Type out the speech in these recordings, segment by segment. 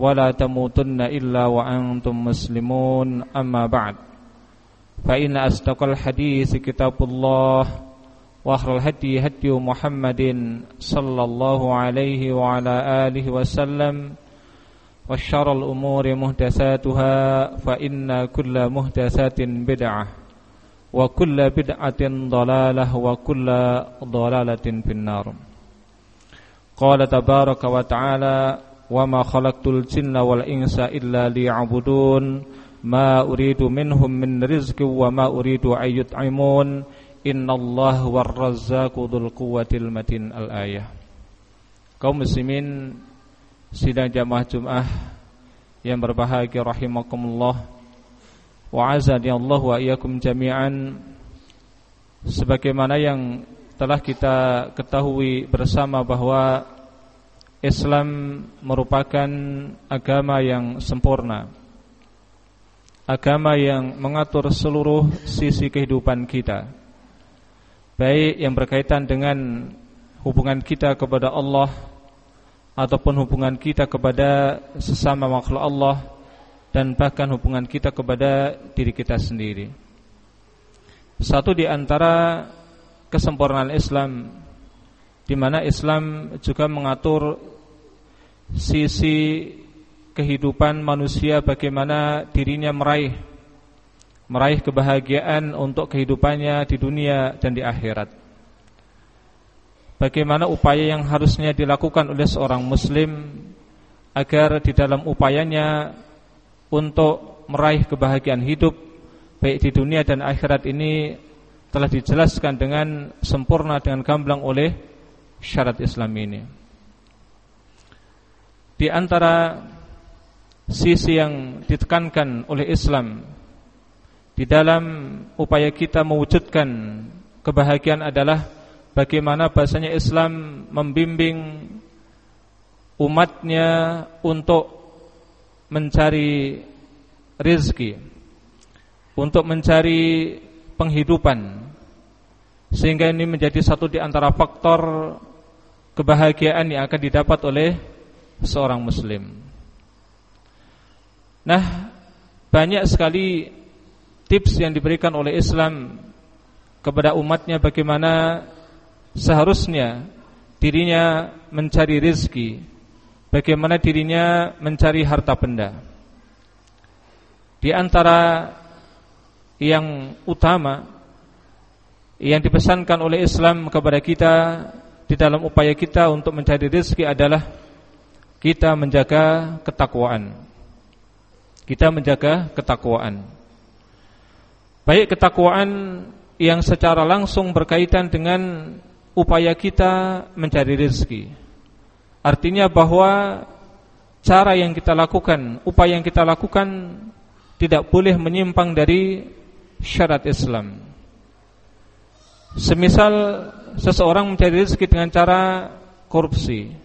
ولا تموتن إلا وأنتم مسلمون. أما بعد فإن أصدق الحديث كتاب الله وأخر الهدي هدي محمد صلى الله عليه وعلى آله وسلم وشر الأمور مهدساتها فإن كل مهدسات بدعة وكل بدعة ضلالة وكل ضلالة في النار. قال تبارك وتعالى wa ma khalaqtul jinna wal insa illa liya'budun. Ma uridu minhum min rizqi wa ma uridu ayyut'imun innallaha warrazzaqu dzul quwwatil matin. Al ayah. Kaum muslimin sidang jamaah Jumat yang berbahagia rahimakumullah. Wa azani Allah wa iyyakum jami'an. Sebagaimana yang telah kita ketahui bersama bahwa Islam merupakan agama yang sempurna Agama yang mengatur seluruh sisi kehidupan kita Baik yang berkaitan dengan hubungan kita kepada Allah Ataupun hubungan kita kepada sesama makhluk Allah Dan bahkan hubungan kita kepada diri kita sendiri. Satu di antara kesempurnaan Islam di mana Islam juga mengatur sisi kehidupan manusia bagaimana dirinya meraih meraih kebahagiaan untuk kehidupannya di dunia dan di akhirat. Bagaimana upaya yang harusnya dilakukan oleh seorang muslim agar di dalam upayanya untuk meraih kebahagiaan hidup baik di dunia dan akhirat ini telah dijelaskan dengan sempurna dengan gamblang oleh syarat Islam ini. Di antara sisi yang ditekankan oleh Islam di dalam upaya kita mewujudkan kebahagiaan adalah bagaimana bahasanya Islam membimbing umatnya untuk mencari rezeki, untuk mencari penghidupan, sehingga ini menjadi satu di antara faktor kebahagiaan yang akan didapat oleh seorang muslim. Nah, banyak sekali tips yang diberikan oleh Islam kepada umatnya bagaimana seharusnya dirinya mencari rezeki, bagaimana dirinya mencari harta benda. Di antara yang utama yang dipesankan oleh Islam kepada kita di dalam upaya kita untuk mencari rezeki adalah kita menjaga ketakwaan. Kita menjaga ketakwaan. Baik ketakwaan yang secara langsung berkaitan dengan upaya kita mencari rezeki. Artinya bahwa cara yang kita lakukan, upaya yang kita lakukan tidak boleh menyimpang dari syarat Islam. Semisal seseorang mencari rezeki dengan cara korupsi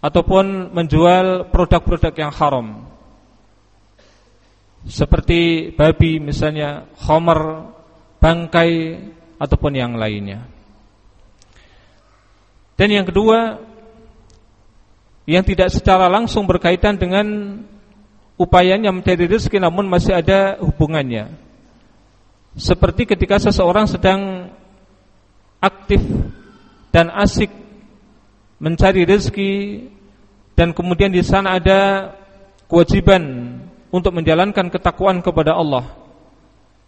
ataupun menjual produk-produk yang haram seperti babi misalnya, homer, bangkai ataupun yang lainnya. Dan yang kedua yang tidak secara langsung berkaitan dengan upayanya mencari rezeki namun masih ada hubungannya. Seperti ketika seseorang sedang aktif dan asik mencari rezeki dan kemudian di sana ada kewajiban untuk menjalankan ketakwaan kepada Allah.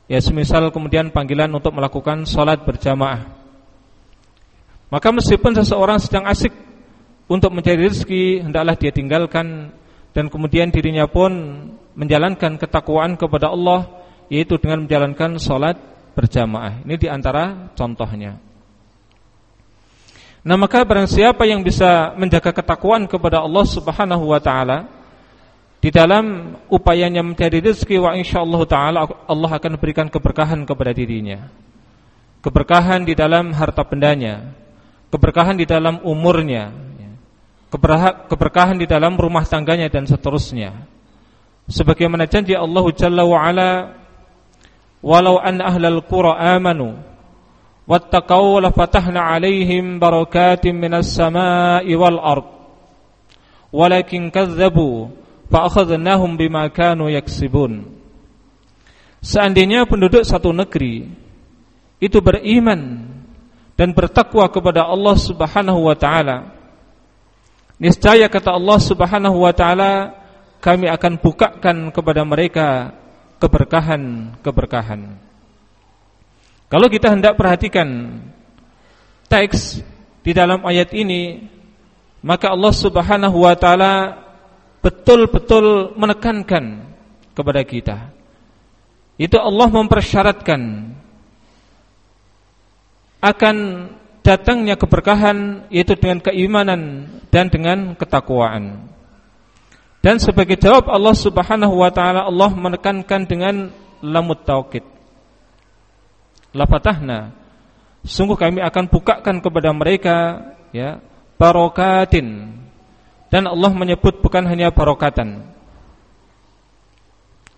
Ya semisal kemudian panggilan untuk melakukan sholat berjamaah. Maka meskipun seseorang sedang asik untuk mencari rezeki, hendaklah dia tinggalkan dan kemudian dirinya pun menjalankan ketakwaan kepada Allah, yaitu dengan menjalankan sholat berjamaah. Ini di antara contohnya. Nah maka barang siapa yang bisa menjaga ketakwaan kepada Allah Subhanahu wa taala di dalam upayanya mencari rezeki wa insyaallah taala Allah akan berikan keberkahan kepada dirinya. Keberkahan di dalam harta bendanya, keberkahan di dalam umurnya, keberkahan di dalam rumah tangganya dan seterusnya. Sebagaimana janji Allah Jalla wa ala, "Walau an ahlal qura amanu 'alaihim barakatin minas sama'i wal ard." Walakin kazzabu fa akhadnahum bima kanu yaksibun. Seandainya penduduk satu negeri itu beriman dan bertakwa kepada Allah Subhanahu wa taala. Niscaya kata Allah Subhanahu wa taala, kami akan bukakan kepada mereka keberkahan-keberkahan. Kalau kita hendak perhatikan teks di dalam ayat ini, maka Allah Subhanahu wa taala betul-betul menekankan kepada kita. Itu Allah mempersyaratkan akan datangnya keberkahan yaitu dengan keimanan dan dengan ketakwaan. Dan sebagai jawab Allah Subhanahu wa taala Allah menekankan dengan lamut taukid. Lafatahna sungguh kami akan bukakan kepada mereka ya barokatin dan Allah menyebut bukan hanya barokatan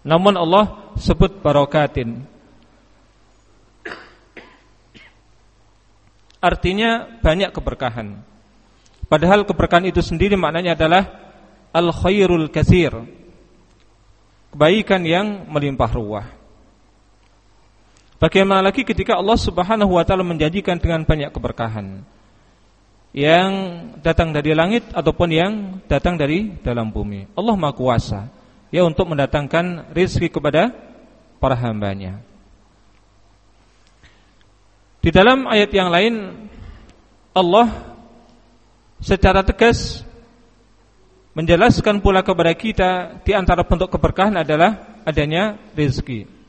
namun Allah sebut barokatin artinya banyak keberkahan. Padahal keberkahan itu sendiri maknanya adalah al khairul katsir. Kebaikan yang melimpah ruah. Bagaimana lagi ketika Allah Subhanahu wa taala menjanjikan dengan banyak keberkahan yang datang dari langit ataupun yang datang dari dalam bumi. Allah Maha Kuasa ya untuk mendatangkan rezeki kepada para hambanya. Di dalam ayat yang lain Allah secara tegas menjelaskan pula kepada kita di antara bentuk keberkahan adalah adanya rezeki.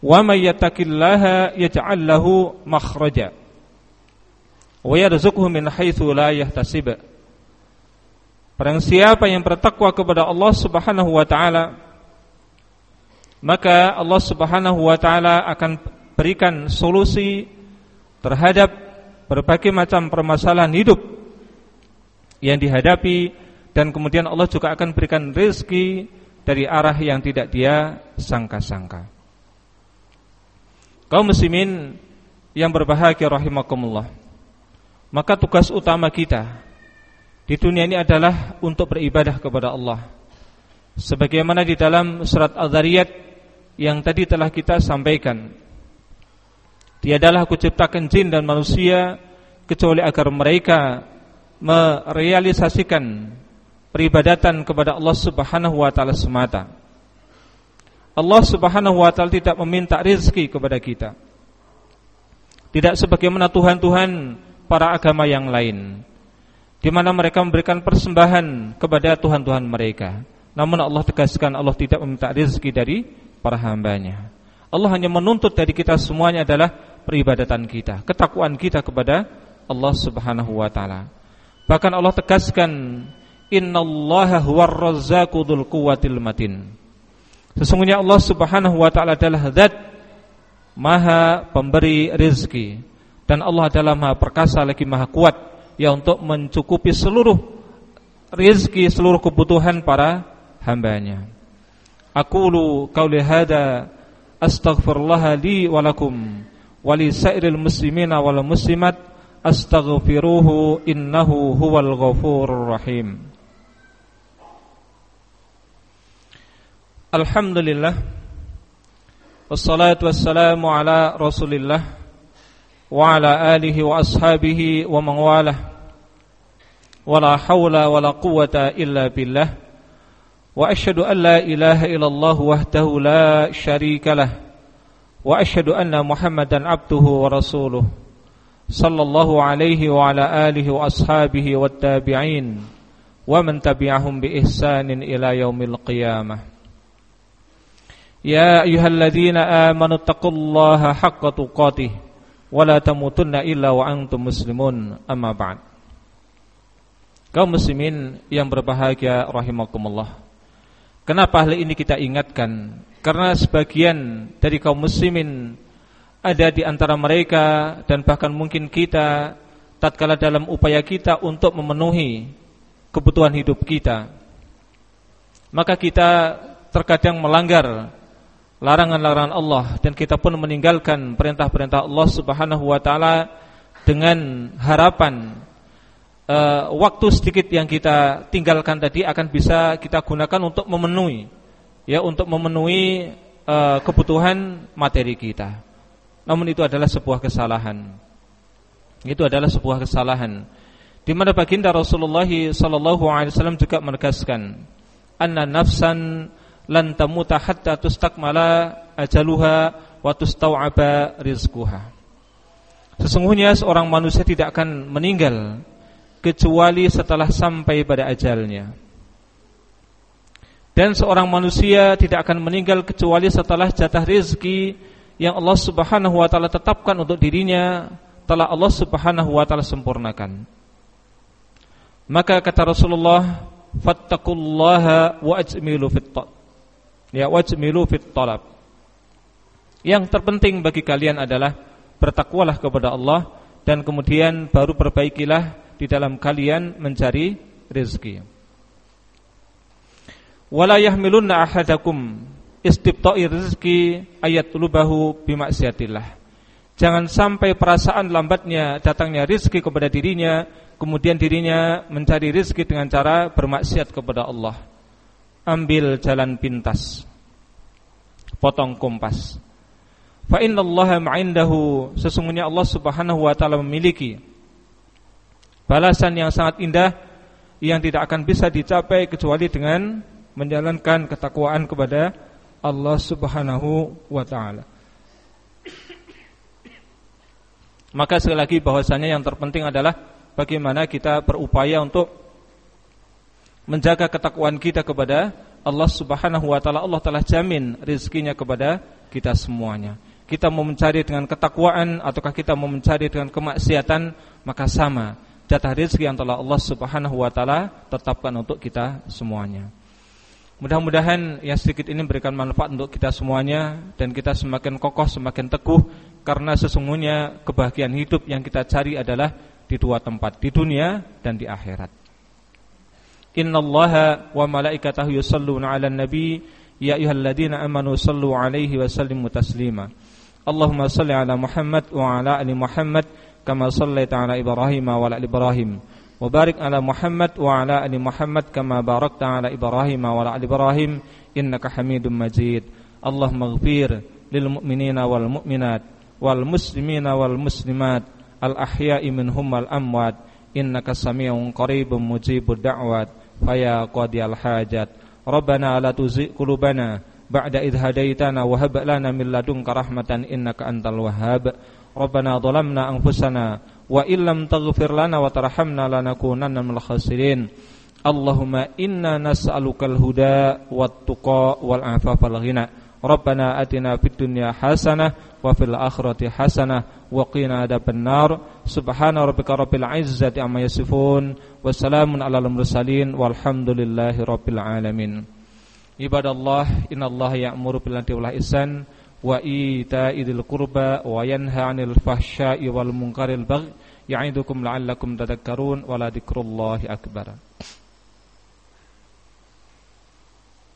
Wa may yattaqillaha yaj'al lahu makhraja wa yarzuqhu min haitsu la yahtasib. Barang siapa yang bertakwa kepada Allah Subhanahu wa taala maka Allah Subhanahu wa taala akan berikan solusi terhadap berbagai macam permasalahan hidup yang dihadapi dan kemudian Allah juga akan berikan rezeki dari arah yang tidak dia sangka-sangka. Kaum muslimin yang berbahagia rahimakumullah. Maka tugas utama kita di dunia ini adalah untuk beribadah kepada Allah. Sebagaimana di dalam surat Al-Zariyat yang tadi telah kita sampaikan Tiadalah aku ciptakan jin dan manusia kecuali agar mereka merealisasikan peribadatan kepada Allah Subhanahu wa taala semata. Allah Subhanahu wa taala tidak meminta rezeki kepada kita. Tidak sebagaimana tuhan-tuhan para agama yang lain di mana mereka memberikan persembahan kepada tuhan-tuhan mereka. Namun Allah tegaskan Allah tidak meminta rezeki dari para hambanya. Allah hanya menuntut dari kita semuanya adalah peribadatan kita, ketakwaan kita kepada Allah Subhanahu wa taala. Bahkan Allah tegaskan innallaha huwar razzaqu dzul quwwatil matin. Sesungguhnya Allah Subhanahu wa taala adalah zat maha pemberi rezeki dan Allah adalah maha perkasa lagi maha kuat ya untuk mencukupi seluruh rezeki seluruh kebutuhan para hambanya. Aqulu qauli hada astaghfirullah li wa lakum ولسائر المسلمين والمسلمات أستغفروه إنه هو الغفور الرحيم الحمد لله والصلاة والسلام على رسول الله وعلى آله وأصحابه ومن والاه ولا حول ولا قوة إلا بالله واشهد ان لا اله الا الله وحده لا شريك له واشهد ان محمدا عبده ورسوله صلى الله عليه وعلى اله واصحابه والتابعين ومن تبعهم باحسان الى يوم القيامه يا ايها الذين امنوا اتقوا الله حق تقاته ولا تموتن الا وانتم مسلمون اما بعد Kaum muslimin yang berbahagia rahimakumullah Kenapa hal ini kita ingatkan? Karena sebagian dari kaum muslimin ada di antara mereka dan bahkan mungkin kita tatkala dalam upaya kita untuk memenuhi kebutuhan hidup kita maka kita terkadang melanggar larangan-larangan Allah dan kita pun meninggalkan perintah-perintah Allah Subhanahu wa taala dengan harapan uh, waktu sedikit yang kita tinggalkan tadi akan bisa kita gunakan untuk memenuhi ya untuk memenuhi uh, kebutuhan materi kita. Namun itu adalah sebuah kesalahan. Itu adalah sebuah kesalahan. Di mana baginda Rasulullah sallallahu alaihi wasallam juga menegaskan, "Anna nafsan lan tamuta hatta tustakmala ajaluha wa tustau'aba rizquha." Sesungguhnya seorang manusia tidak akan meninggal kecuali setelah sampai pada ajalnya. Dan seorang manusia tidak akan meninggal kecuali setelah jatah rezeki yang Allah Subhanahu wa taala tetapkan untuk dirinya telah Allah Subhanahu wa taala sempurnakan. Maka kata Rasulullah, "Fattaqullaha wa ajmilu fit Ya, wajmilu fit talab. Yang terpenting bagi kalian adalah bertakwalah kepada Allah dan kemudian baru perbaikilah di dalam kalian mencari rezeki. Wala yahmilunna ahadakum istibta'i rizki ayat lubahu bimaksiatillah. Jangan sampai perasaan lambatnya datangnya rizki kepada dirinya, kemudian dirinya mencari rizki dengan cara bermaksiat kepada Allah. Ambil jalan pintas, potong kompas. Fa inna Allah ma'indahu sesungguhnya Allah Subhanahu wa taala memiliki balasan yang sangat indah yang tidak akan bisa dicapai kecuali dengan menjalankan ketakwaan kepada Allah Subhanahu wa taala. Maka sekali lagi bahwasanya yang terpenting adalah bagaimana kita berupaya untuk menjaga ketakwaan kita kepada Allah Subhanahu wa taala. Allah telah jamin rezekinya kepada kita semuanya. Kita mau mencari dengan ketakwaan ataukah kita mau mencari dengan kemaksiatan maka sama jatah rezeki yang telah Allah Subhanahu wa taala tetapkan untuk kita semuanya. Mudah-mudahan yang sedikit ini memberikan manfaat untuk kita semuanya dan kita semakin kokoh, semakin teguh karena sesungguhnya kebahagiaan hidup yang kita cari adalah di dua tempat, di dunia dan di akhirat. إن الله وملائكته يصلون على النبي. يا أيها الذين آمنوا صلوا عليه وسلموا تسليما. اللهم صل على محمد وعلى آل محمد كما صليت على إبراهيم وعلى آل إبراهيم. وبارك على محمد وعلى آل محمد كما باركت على إبراهيم وعلى آل إبراهيم. إنك حميد مجيد. اللهم اغفر للمؤمنين والمؤمنات والمسلمين والمسلمات الأحياء منهم والأموات. innaka samiun qaribun mujibud da'wat. Faya qadiyal hajat. Rabbana la tuzigh qulubana ba'da idh hadaitana wa hab lana min ladunka rahmatan innaka antal wahhab. Rabbana zalamna anfusana wa illam taghfir lana wa tarhamna lanakunanna minal khasirin. Allahumma inna nas'alukal huda wat tuqa wal afafa wal ghina. Rabbana atina fid dunya hasanah wa fil akhirati hasanah wa qina adhaban nar. Subhana rabbika rabbil izzati amma yasifun wa salamun alal mursalin walhamdulillahi rabbil alamin. Ibadallah innallaha ya'muru bil adli wal ihsan wa ita'i qurba wa yanha 'anil fahsya'i wal munkaril baghi ya'idukum la'allakum tadhakkarun wa la dzikrullahi akbar.